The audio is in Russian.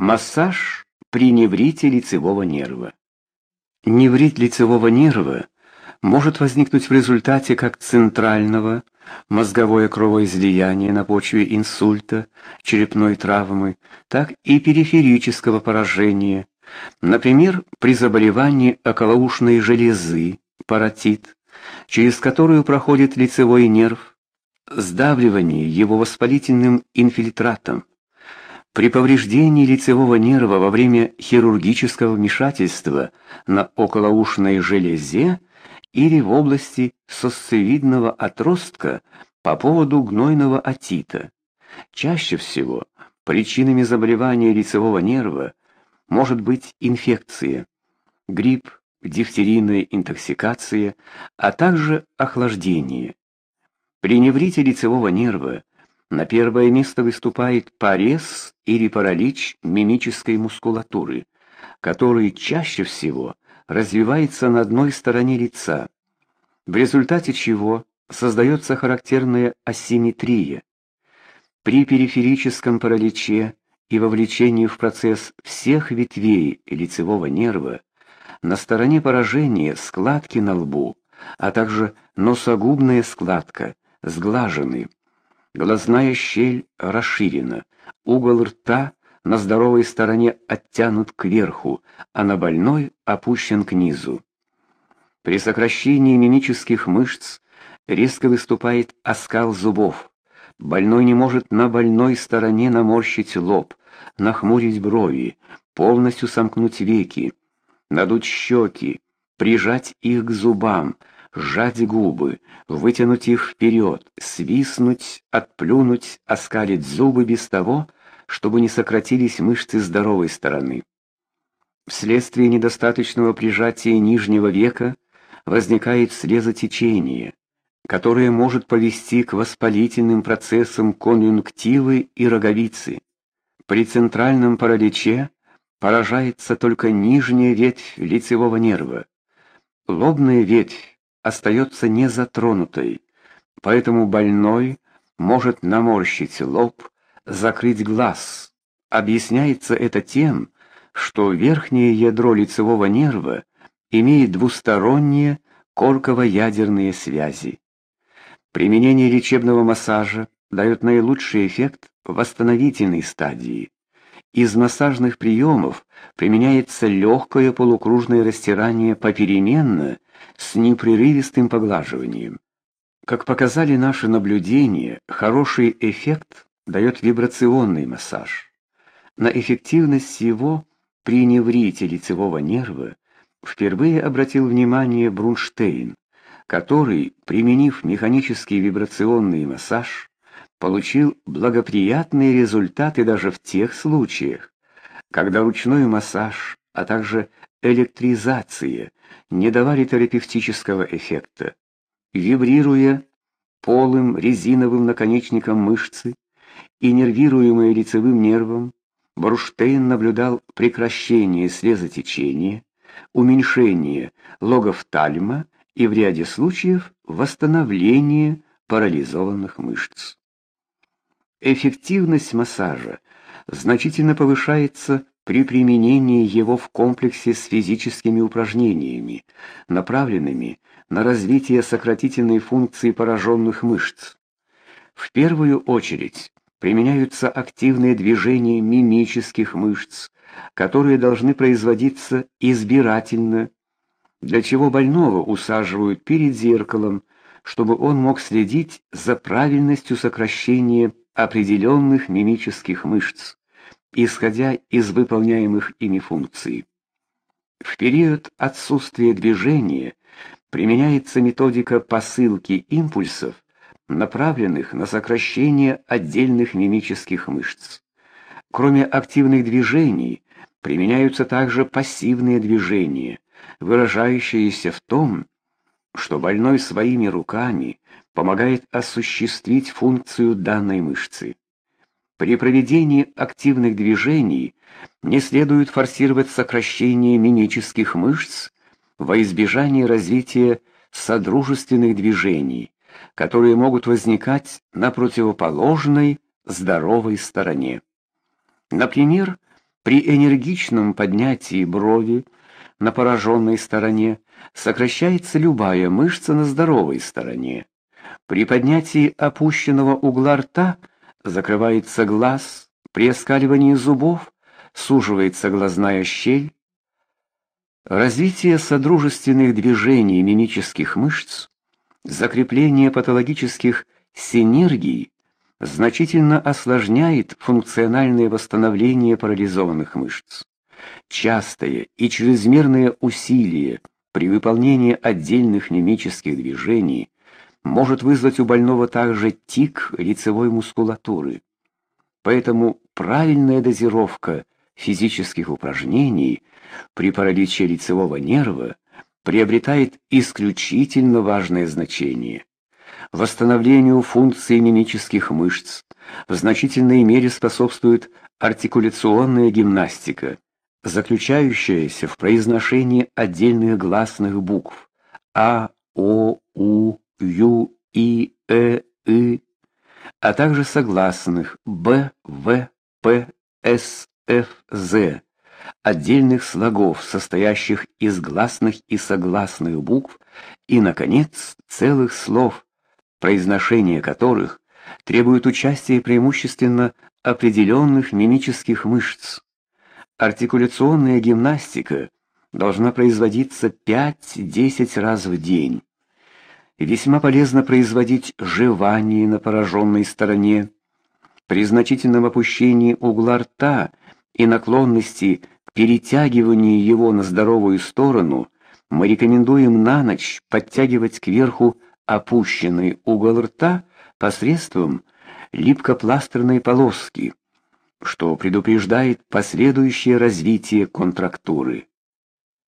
Массаж при неврите лицевого нерва. Неврит лицевого нерва может возникнуть в результате как центрального мозговое кровоизлияние на почве инсульта, черепной травмы, так и периферического поражения, например, при заболевании околоушной железы, паротит, через которую проходит лицевой нерв, сдавливании его воспалительным инфильтратом, при повреждении лицевого нерва во время хирургического вмешательства на околоушной железе или в области сосцевидного отростка по поводу гнойного отита. Чаще всего причинами заболевания лицевого нерва может быть инфекция, грипп, дифтерийная интоксикация, а также охлаждение. При неврите лицевого нерва на первое место выступает порез или паралич мимической мускулатуры, который чаще всего развивается на одной стороне лица, в результате чего создается характерная асимметрия. При периферическом параличе и вовлечении в процесс всех ветвей лицевого нерва на стороне поражения складки на лбу, а также носогубная складка сглажены Глазная щель расширена, угол рта на здоровой стороне оттянут кверху, а на больной опущен к низу. При сокращении мимических мышц резко выступает оскал зубов. Больной не может на больной стороне наморщить лоб, нахмурить брови, полностью сомкнуть веки, надуть щеки, прижать их к зубам, сжать губы, вытянуть их вперед, свиснуть, отплюнуть, оскалить зубы без того, чтобы не сократились мышцы здоровой стороны. Вследствие недостаточного прижатия нижнего века возникает слезотечение, которое может повести к воспалительным процессам конъюнктивы и роговицы. При центральном параличе поражается только нижняя ветвь лицевого нерва. Лобная ветвь остается незатронутой, поэтому больной может наморщить лоб, закрыть глаз. Объясняется это тем, что верхнее ядро лицевого нерва имеет двусторонние корково-ядерные связи. Применение лечебного массажа дает наилучший эффект в восстановительной стадии. Из массажных приемов применяется легкое полукружное растирание попеременно с непрерывистым поглаживанием. Как показали наши наблюдения, хороший эффект дает вибрационный массаж. На эффективность его при неврите лицевого нерва впервые обратил внимание Брунштейн, который, применив механический вибрационный массаж, получил благоприятные результаты даже в тех случаях, когда ручной массаж, а также электризация не давали терапевтического эффекта. Вибрируя полым резиновым наконечником мышцы и нервируемые лицевым нервом, Бруштейн наблюдал прекращение слезотечения, уменьшение логов тальма и в ряде случаев восстановление парализованных мышц. Эффективность массажа значительно повышается при применении его в комплексе с физическими упражнениями, направленными на развитие сократительной функции пораженных мышц. В первую очередь применяются активные движения мимических мышц, которые должны производиться избирательно, для чего больного усаживают перед зеркалом, чтобы он мог следить за правильностью сокращения определенных мимических мышц, исходя из выполняемых ими функций. В период отсутствия движения применяется методика посылки импульсов, направленных на сокращение отдельных мимических мышц. Кроме активных движений, применяются также пассивные движения, выражающиеся в том, что больной своими руками помогает осуществить функцию данной мышцы. При проведении активных движений не следует форсировать сокращение мимических мышц во избежание развития содружественных движений, которые могут возникать на противоположной здоровой стороне. Например, При энергичном поднятии брови на пораженной стороне сокращается любая мышца на здоровой стороне. При поднятии опущенного угла рта закрывается глаз, при оскаливании зубов суживается глазная щель. Развитие содружественных движений мимических мышц, закрепление патологических синергий значительно осложняет функциональное восстановление парализованных мышц. Частое и чрезмерное усилие при выполнении отдельных мимических движений может вызвать у больного также тик лицевой мускулатуры. Поэтому правильная дозировка физических упражнений при параличе лицевого нерва приобретает исключительно важное значение. Восстановлению функций мимических мышц в значительной мере способствует артикуляционная гимнастика, заключающаяся в произношении отдельных гласных букв а, о, у, ю, и, э, и, а также согласных б, в, п, с, ф, з, отдельных слогов, состоящих из гласных и согласных букв, и наконец, целых слов произношение которых требует участия преимущественно определенных мимических мышц. Артикуляционная гимнастика должна производиться 5-10 раз в день. весьма полезно производить жевание на пораженной стороне. При значительном опущении угла рта и наклонности к перетягиванию его на здоровую сторону мы рекомендуем на ночь подтягивать кверху опущенный угол рта посредством липкопластерной полоски, что предупреждает последующее развитие контрактуры.